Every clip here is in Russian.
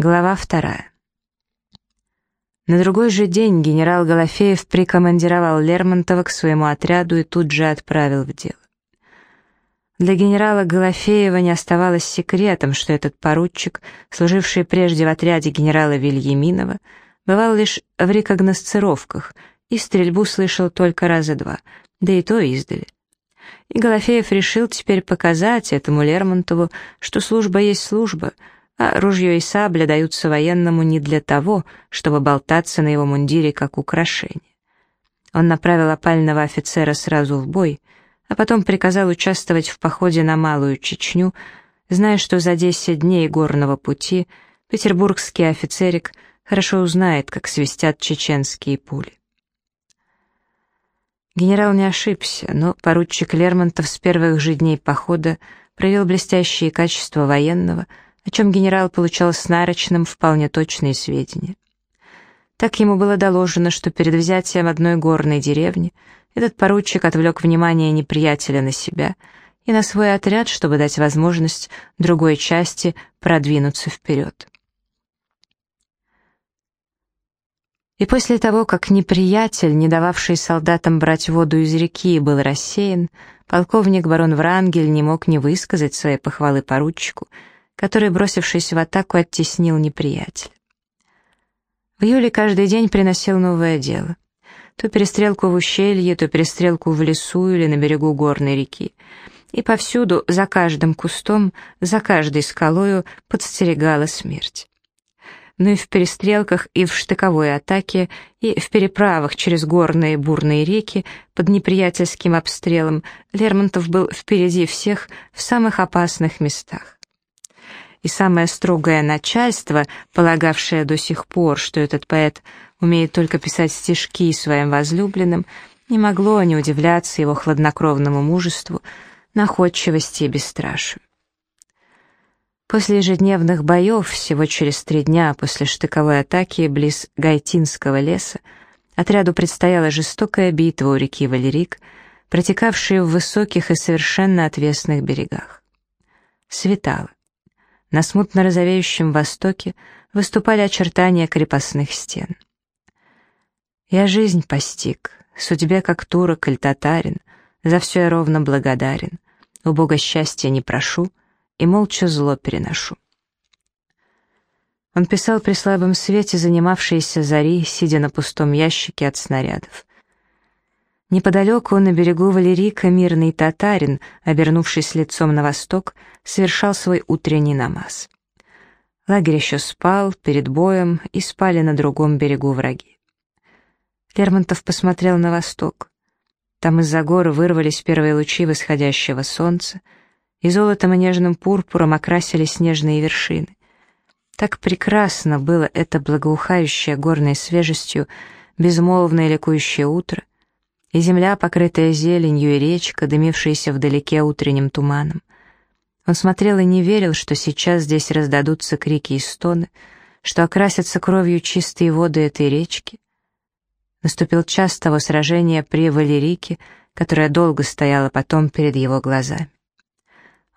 Глава вторая. На другой же день генерал Голофеев прикомандировал Лермонтова к своему отряду и тут же отправил в дело. Для генерала Голофеева не оставалось секретом, что этот поручик, служивший прежде в отряде генерала Вильяминова, бывал лишь в рекогносцировках и стрельбу слышал только раза два, да и то издали. И Голофеев решил теперь показать этому Лермонтову, что служба есть служба — а ружье и сабля даются военному не для того, чтобы болтаться на его мундире как украшение. Он направил опального офицера сразу в бой, а потом приказал участвовать в походе на Малую Чечню, зная, что за 10 дней горного пути петербургский офицерик хорошо узнает, как свистят чеченские пули. Генерал не ошибся, но поручик Лермонтов с первых же дней похода проявил блестящие качества военного — о чем генерал получал с нарочным вполне точные сведения. Так ему было доложено, что перед взятием одной горной деревни этот поручик отвлек внимание неприятеля на себя и на свой отряд, чтобы дать возможность другой части продвинуться вперед. И после того, как неприятель, не дававший солдатам брать воду из реки, был рассеян, полковник барон Врангель не мог не высказать своей похвалы поручику — который, бросившись в атаку, оттеснил неприятеля. В июле каждый день приносил новое дело. То перестрелку в ущелье, то перестрелку в лесу или на берегу горной реки. И повсюду, за каждым кустом, за каждой скалою подстерегала смерть. Но и в перестрелках, и в штыковой атаке, и в переправах через горные бурные реки под неприятельским обстрелом Лермонтов был впереди всех в самых опасных местах и самое строгое начальство, полагавшее до сих пор, что этот поэт умеет только писать стишки своим возлюбленным, не могло не удивляться его хладнокровному мужеству, находчивости и бесстрашию. После ежедневных боев, всего через три дня после штыковой атаки близ Гайтинского леса, отряду предстояла жестокая битва у реки Валерик, протекавшая в высоких и совершенно отвесных берегах. Светало. На смутно розовеющем востоке выступали очертания крепостных стен. Я жизнь постиг, судьбе как турок или татарин, за все я ровно благодарен, у Бога счастья не прошу и молча зло переношу. Он писал при слабом свете занимавшиеся зари, сидя на пустом ящике от снарядов. Неподалеку, на берегу Валерика, мирный татарин, обернувшись лицом на восток, совершал свой утренний намаз. Лагерь еще спал, перед боем, и спали на другом берегу враги. Лермонтов посмотрел на восток. Там из-за гор вырвались первые лучи восходящего солнца, и золотом и нежным пурпуром окрасили снежные вершины. Так прекрасно было это благоухающее горной свежестью, безмолвное ликующее утро, и земля, покрытая зеленью, и речка, дымившаяся вдалеке утренним туманом. Он смотрел и не верил, что сейчас здесь раздадутся крики и стоны, что окрасятся кровью чистые воды этой речки. Наступил час того сражения при Валерике, которое долго стояло потом перед его глазами.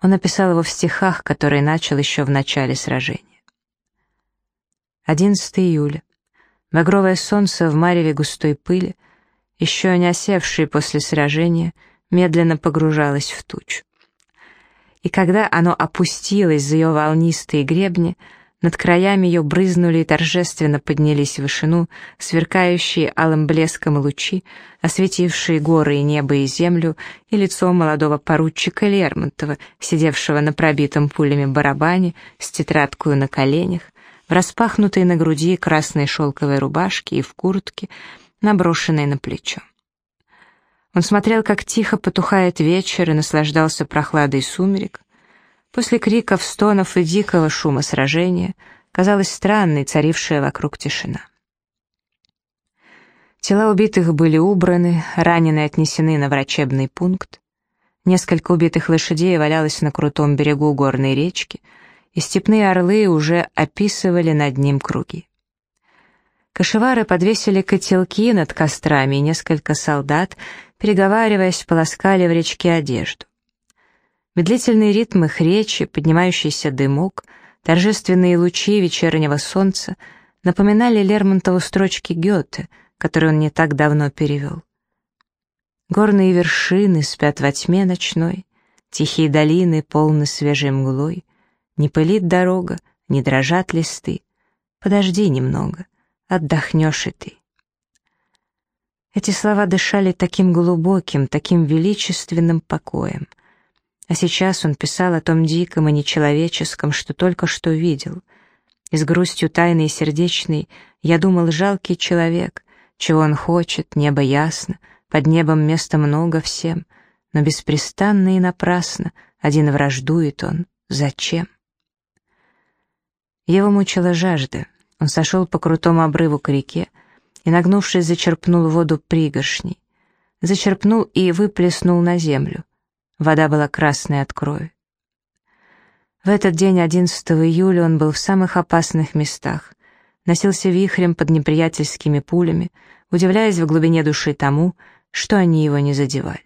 Он написал его в стихах, которые начал еще в начале сражения. 11 июля. Багровое солнце в мареве густой пыли — еще не осевшее после сражения, медленно погружалось в тучу. И когда оно опустилось за ее волнистые гребни, над краями ее брызнули и торжественно поднялись в вышину сверкающие алым блеском лучи, осветившие горы и небо и землю, и лицо молодого поручика Лермонтова, сидевшего на пробитом пулями барабане с тетрадкою на коленях, в распахнутой на груди красной шелковой рубашке и в куртке, наброшенной на плечо. Он смотрел, как тихо потухает вечер и наслаждался прохладой сумерек. После криков, стонов и дикого шума сражения казалась странной царившая вокруг тишина. Тела убитых были убраны, раненые отнесены на врачебный пункт. Несколько убитых лошадей валялось на крутом берегу горной речки, и степные орлы уже описывали над ним круги. Кашевары подвесили котелки над кострами, и несколько солдат, переговариваясь, полоскали в речке одежду. Медлительный ритм их речи, поднимающийся дымок, торжественные лучи вечернего солнца напоминали Лермонтову строчки Гёте, которые он не так давно перевел. Горные вершины спят во тьме ночной, Тихие долины полны свежей мглой, Не пылит дорога, не дрожат листы. Подожди немного, отдохнешь и ты. Эти слова дышали таким глубоким, таким величественным покоем. А сейчас он писал о том диком и нечеловеческом, что только что видел. И с грустью тайной и сердечной я думал, жалкий человек, чего он хочет, небо ясно, под небом места много всем, но беспрестанно и напрасно один враждует он. Зачем? Его мучила жажда. Он сошел по крутому обрыву к реке, и, нагнувшись, зачерпнул воду пригоршней. Зачерпнул и выплеснул на землю. Вода была красной от крови. В этот день, 11 июля, он был в самых опасных местах, носился вихрем под неприятельскими пулями, удивляясь в глубине души тому, что они его не задевали.